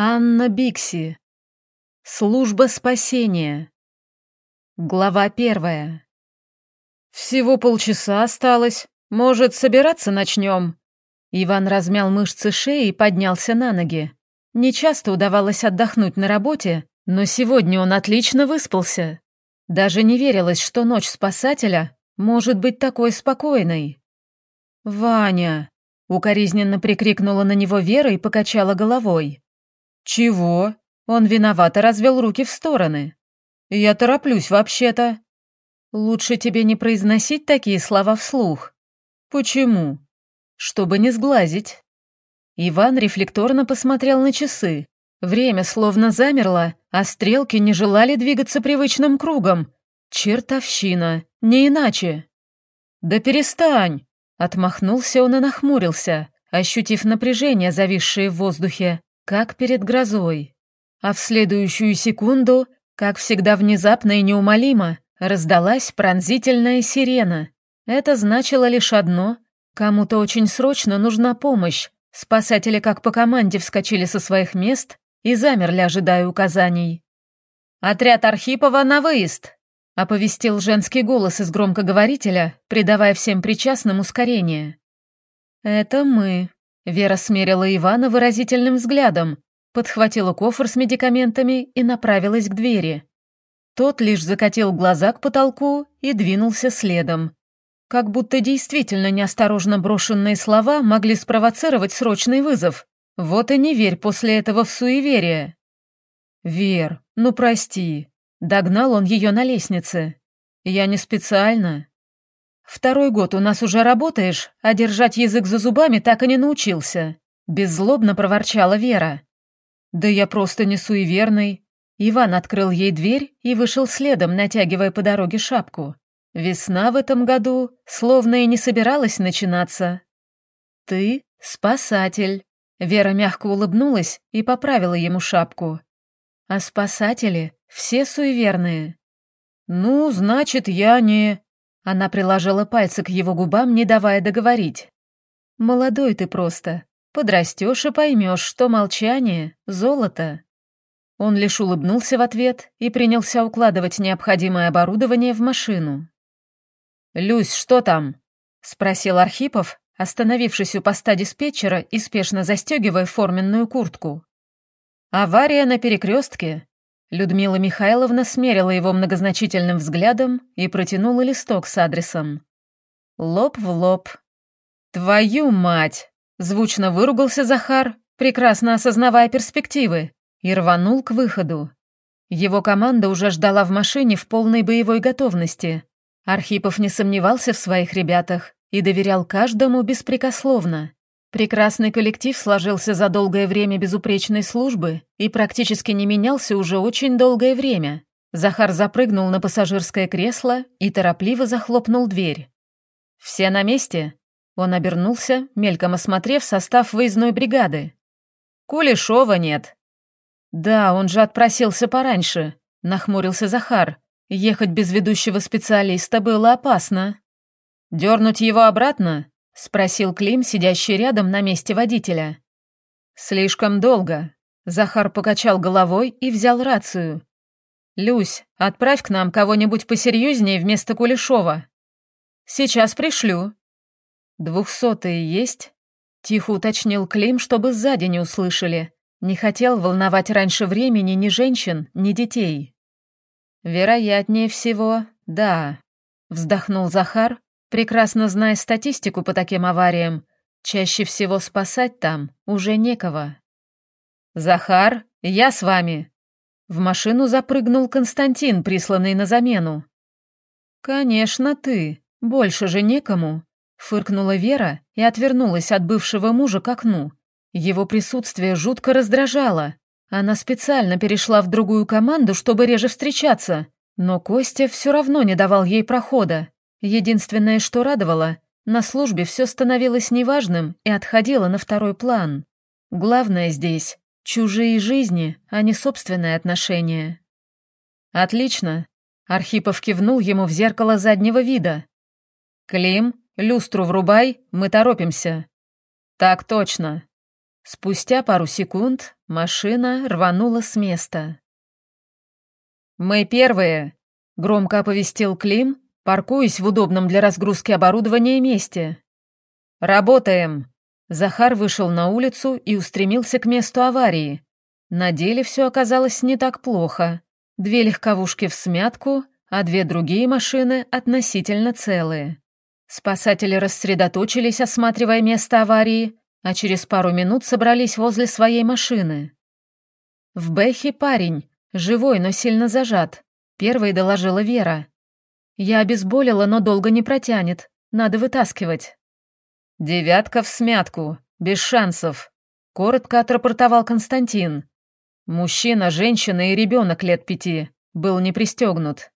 Анна Бикси. Служба спасения. Глава первая. «Всего полчаса осталось. Может, собираться начнем?» Иван размял мышцы шеи и поднялся на ноги. Нечасто удавалось отдохнуть на работе, но сегодня он отлично выспался. Даже не верилось, что ночь спасателя может быть такой спокойной. «Ваня!» — укоризненно прикрикнула на него Вера и покачала головой. «Чего?» Он виновато развел руки в стороны. «Я тороплюсь вообще-то». «Лучше тебе не произносить такие слова вслух». «Почему?» «Чтобы не сглазить». Иван рефлекторно посмотрел на часы. Время словно замерло, а стрелки не желали двигаться привычным кругом. Чертовщина, не иначе. «Да перестань!» Отмахнулся он и нахмурился, ощутив напряжение, зависшее в воздухе как перед грозой. А в следующую секунду, как всегда внезапно и неумолимо, раздалась пронзительная сирена. Это значило лишь одно — кому-то очень срочно нужна помощь. Спасатели как по команде вскочили со своих мест и замерли, ожидая указаний. «Отряд Архипова на выезд!» — оповестил женский голос из громкоговорителя, придавая всем причастным ускорение. «Это мы», Вера смерила Ивана выразительным взглядом, подхватила кофр с медикаментами и направилась к двери. Тот лишь закатил глаза к потолку и двинулся следом. Как будто действительно неосторожно брошенные слова могли спровоцировать срочный вызов. Вот и не верь после этого в суеверие. «Вер, ну прости», — догнал он ее на лестнице. «Я не специально». «Второй год у нас уже работаешь, а держать язык за зубами так и не научился», — беззлобно проворчала Вера. «Да я просто не суеверный». Иван открыл ей дверь и вышел следом, натягивая по дороге шапку. Весна в этом году словно и не собиралась начинаться. «Ты спасатель», — Вера мягко улыбнулась и поправила ему шапку. «А спасатели все суеверные». «Ну, значит, я не...» Она приложила пальцы к его губам, не давая договорить. «Молодой ты просто. Подрастешь и поймешь, что молчание — золото». Он лишь улыбнулся в ответ и принялся укладывать необходимое оборудование в машину. «Люсь, что там?» — спросил Архипов, остановившись у поста диспетчера и спешно застегивая форменную куртку. «Авария на перекрестке. Людмила Михайловна смерила его многозначительным взглядом и протянула листок с адресом. Лоб в лоб. «Твою мать!» — звучно выругался Захар, прекрасно осознавая перспективы, и рванул к выходу. Его команда уже ждала в машине в полной боевой готовности. Архипов не сомневался в своих ребятах и доверял каждому беспрекословно. Прекрасный коллектив сложился за долгое время безупречной службы и практически не менялся уже очень долгое время. Захар запрыгнул на пассажирское кресло и торопливо захлопнул дверь. «Все на месте?» Он обернулся, мельком осмотрев состав выездной бригады. «Кулешова нет». «Да, он же отпросился пораньше», — нахмурился Захар. «Ехать без ведущего специалиста было опасно». «Дернуть его обратно?» — спросил Клим, сидящий рядом на месте водителя. «Слишком долго». Захар покачал головой и взял рацию. «Люсь, отправь к нам кого-нибудь посерьезнее вместо Кулешова». «Сейчас пришлю». «Двухсотые есть?» — тихо уточнил Клим, чтобы сзади не услышали. Не хотел волновать раньше времени ни женщин, ни детей. «Вероятнее всего, да», — вздохнул Захар Прекрасно зная статистику по таким авариям, чаще всего спасать там уже некого. «Захар, я с вами!» В машину запрыгнул Константин, присланный на замену. «Конечно, ты. Больше же некому», — фыркнула Вера и отвернулась от бывшего мужа к окну. Его присутствие жутко раздражало. Она специально перешла в другую команду, чтобы реже встречаться, но Костя все равно не давал ей прохода. Единственное, что радовало, на службе все становилось неважным и отходило на второй план. Главное здесь — чужие жизни, а не собственные отношения. «Отлично», — Архипов кивнул ему в зеркало заднего вида. «Клим, люстру врубай, мы торопимся». «Так точно». Спустя пару секунд машина рванула с места. «Мы первые», — громко оповестил Клим, паркуясь в удобном для разгрузки оборудования месте. «Работаем!» Захар вышел на улицу и устремился к месту аварии. На деле все оказалось не так плохо. Две легковушки в смятку, а две другие машины относительно целые. Спасатели рассредоточились, осматривая место аварии, а через пару минут собрались возле своей машины. В Бэхе парень, живой, но сильно зажат. Первой доложила Вера. Я обезболила, но долго не протянет. Надо вытаскивать. «Девятка в смятку, без шансов», — коротко отрапортовал Константин. Мужчина, женщина и ребенок лет пяти. Был не пристегнут.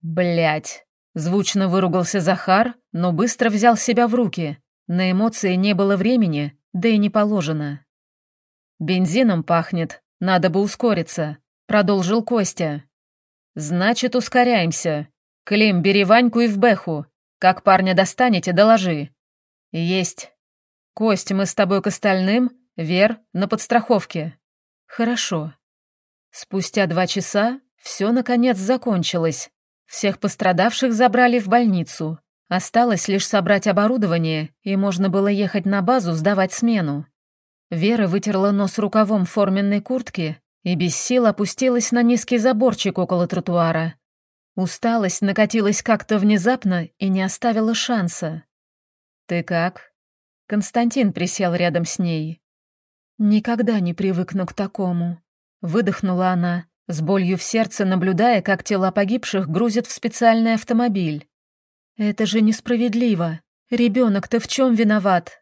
Блять. Звучно выругался Захар, но быстро взял себя в руки. На эмоции не было времени, да и не положено. «Бензином пахнет, надо бы ускориться», — продолжил Костя. «Значит, ускоряемся. Клим, бери Ваньку и в Бэху. Как парня достанете, доложи». «Есть. Кость, мы с тобой к остальным, Вер, на подстраховке». «Хорошо». Спустя два часа все, наконец, закончилось. Всех пострадавших забрали в больницу. Осталось лишь собрать оборудование, и можно было ехать на базу сдавать смену. Вера вытерла нос рукавом форменной куртки и без сил опустилась на низкий заборчик около тротуара. Усталость накатилась как-то внезапно и не оставила шанса. «Ты как?» Константин присел рядом с ней. «Никогда не привыкну к такому», — выдохнула она, с болью в сердце наблюдая, как тела погибших грузят в специальный автомобиль. Это же несправедливо. Ребенок-то в чем виноват?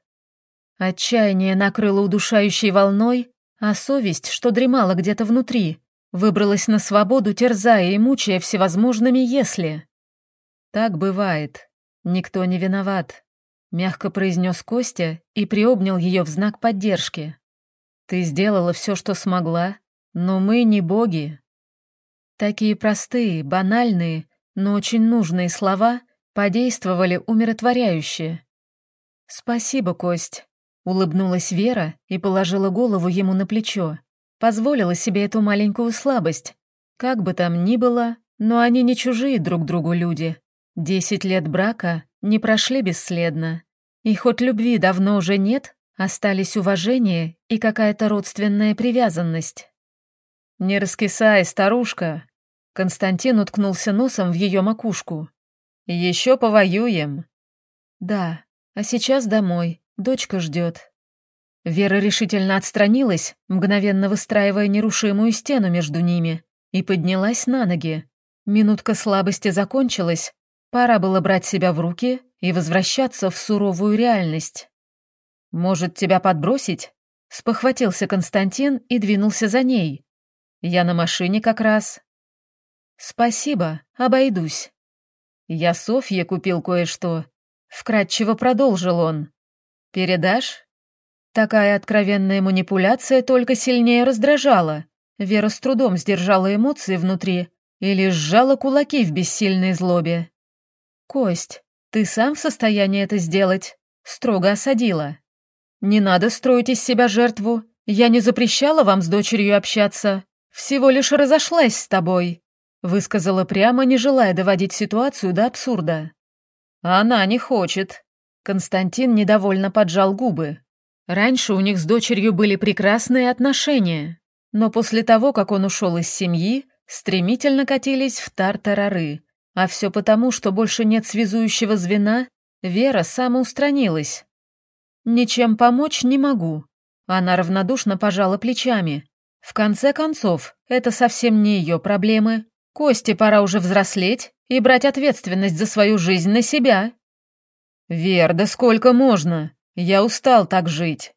Отчаяние накрыло удушающей волной, а совесть, что дремала где-то внутри, выбралась на свободу, терзая и мучая всевозможными «если». Так бывает. Никто не виноват, мягко произнес Костя и приобнял ее в знак поддержки. Ты сделала все, что смогла, но мы не боги. Такие простые, банальные, но очень нужные слова подействовали умиротворяюще. «Спасибо, Кость», — улыбнулась Вера и положила голову ему на плечо. Позволила себе эту маленькую слабость. Как бы там ни было, но они не чужие друг другу люди. Десять лет брака не прошли бесследно. И хоть любви давно уже нет, остались уважение и какая-то родственная привязанность. «Не раскисай, старушка!» Константин уткнулся носом в ее макушку. Еще повоюем. Да, а сейчас домой. Дочка ждет. Вера решительно отстранилась, мгновенно выстраивая нерушимую стену между ними, и поднялась на ноги. Минутка слабости закончилась, пора было брать себя в руки и возвращаться в суровую реальность. «Может, тебя подбросить?» — спохватился Константин и двинулся за ней. «Я на машине как раз». «Спасибо, обойдусь». «Я Софье купил кое-что», — вкратчиво продолжил он. «Передашь?» Такая откровенная манипуляция только сильнее раздражала. Вера с трудом сдержала эмоции внутри и лишь сжала кулаки в бессильной злобе. «Кость, ты сам в состоянии это сделать?» — строго осадила. «Не надо строить из себя жертву. Я не запрещала вам с дочерью общаться. Всего лишь разошлась с тобой. Высказала прямо, не желая доводить ситуацию до абсурда. «Она не хочет». Константин недовольно поджал губы. Раньше у них с дочерью были прекрасные отношения, но после того, как он ушел из семьи, стремительно катились в тартарары. А все потому, что больше нет связующего звена, Вера самоустранилась. «Ничем помочь не могу». Она равнодушно пожала плечами. В конце концов, это совсем не ее проблемы, Косте пора уже взрослеть и брать ответственность за свою жизнь на себя. Вер, да сколько можно? Я устал так жить.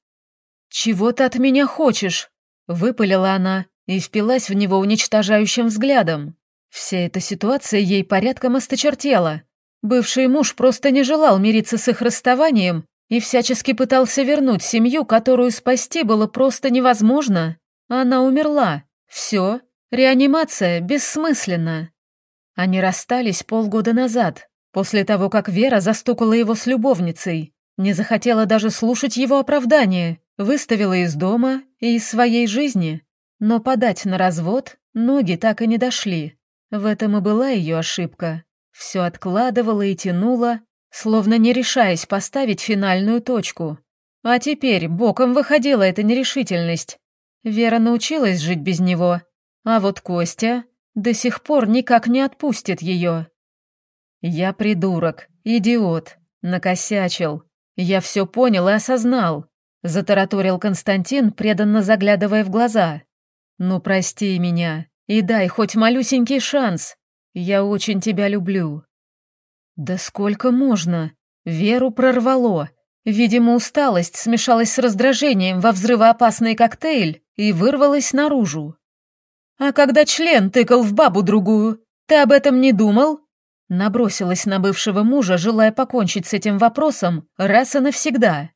Чего ты от меня хочешь? Выпалила она и впилась в него уничтожающим взглядом. Вся эта ситуация ей порядком осточертела. Бывший муж просто не желал мириться с их расставанием и всячески пытался вернуть семью, которую спасти было просто невозможно. Она умерла. Все, Реанимация бессмысленна. Они расстались полгода назад, после того, как Вера застукала его с любовницей, не захотела даже слушать его оправдания, выставила из дома и из своей жизни, но подать на развод ноги так и не дошли. В этом и была ее ошибка. Все откладывала и тянула, словно не решаясь поставить финальную точку. А теперь боком выходила эта нерешительность. Вера научилась жить без него, а вот Костя до сих пор никак не отпустит ее. Я придурок, идиот, накосячил. Я все понял и осознал, затараторил Константин, преданно заглядывая в глаза. Ну прости меня и дай хоть малюсенький шанс. Я очень тебя люблю. Да сколько можно? Веру прорвало. Видимо, усталость смешалась с раздражением во взрывоопасный коктейль и вырвалась наружу. «А когда член тыкал в бабу другую, ты об этом не думал?» Набросилась на бывшего мужа, желая покончить с этим вопросом раз и навсегда.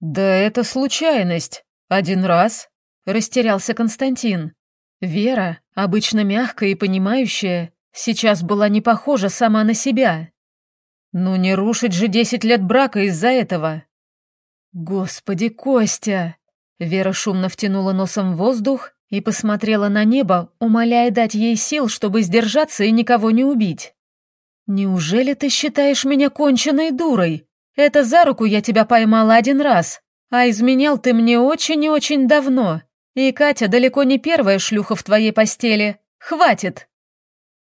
«Да это случайность. Один раз», — растерялся Константин. Вера, обычно мягкая и понимающая, сейчас была не похожа сама на себя. Ну не рушить же десять лет брака из-за этого. Господи, Костя! Вера шумно втянула носом воздух и посмотрела на небо, умоляя дать ей сил, чтобы сдержаться и никого не убить. «Неужели ты считаешь меня конченной дурой? Это за руку я тебя поймала один раз, а изменял ты мне очень и очень давно. И Катя далеко не первая шлюха в твоей постели. Хватит!»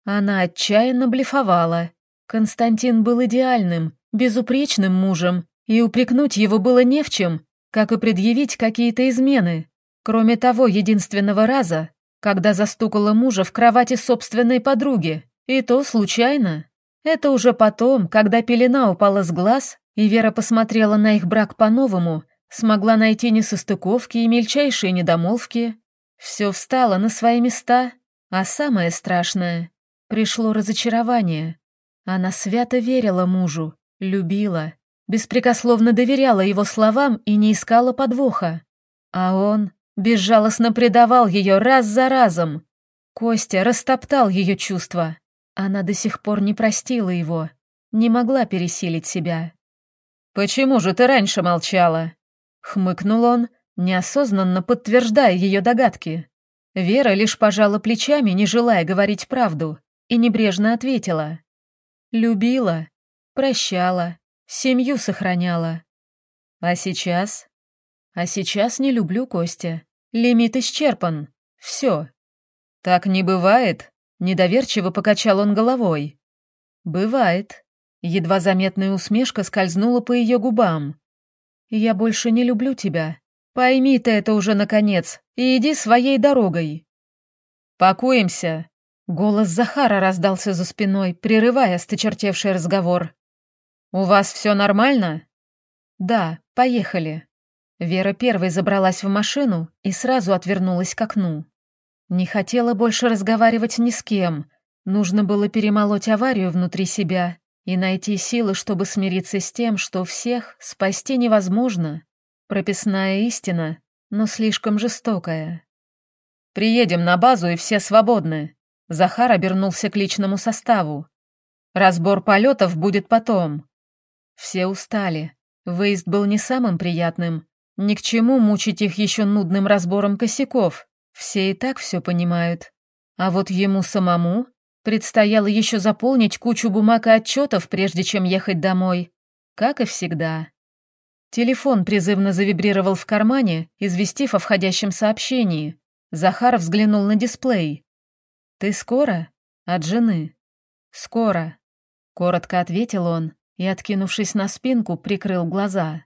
Она отчаянно блефовала. Константин был идеальным, безупречным мужем, и упрекнуть его было не в чем, как и предъявить какие-то измены. Кроме того единственного раза, когда застукала мужа в кровати собственной подруги, и то случайно. Это уже потом, когда пелена упала с глаз, и Вера посмотрела на их брак по-новому, смогла найти несостыковки и мельчайшие недомолвки. Все встало на свои места, а самое страшное — пришло разочарование. Она свято верила мужу, любила, беспрекословно доверяла его словам и не искала подвоха. А он безжалостно предавал ее раз за разом. Костя растоптал ее чувства. Она до сих пор не простила его, не могла пересилить себя. «Почему же ты раньше молчала?» — хмыкнул он, неосознанно подтверждая ее догадки. Вера лишь пожала плечами, не желая говорить правду, и небрежно ответила. «Любила, прощала, семью сохраняла. А сейчас? А сейчас не люблю Костя. Лимит исчерпан. Все. Так не бывает?» Недоверчиво покачал он головой. «Бывает». Едва заметная усмешка скользнула по ее губам. «Я больше не люблю тебя. Пойми ты это уже, наконец, и иди своей дорогой». «Пакуемся!» Голос Захара раздался за спиной, прерывая сточертевший разговор. «У вас все нормально?» «Да, поехали». Вера первой забралась в машину и сразу отвернулась к окну. Не хотела больше разговаривать ни с кем. Нужно было перемолоть аварию внутри себя и найти силы, чтобы смириться с тем, что всех спасти невозможно. Прописная истина, но слишком жестокая. «Приедем на базу, и все свободны», — Захар обернулся к личному составу. «Разбор полетов будет потом». Все устали. Выезд был не самым приятным. Ни к чему мучить их еще нудным разбором косяков. Все и так все понимают. А вот ему самому предстояло еще заполнить кучу бумаг и отчетов, прежде чем ехать домой. Как и всегда. Телефон призывно завибрировал в кармане, известив о входящем сообщении. Захар взглянул на дисплей. «Ты скоро?» От жены. «Скоро», — коротко ответил он и, откинувшись на спинку, прикрыл глаза.